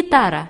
itara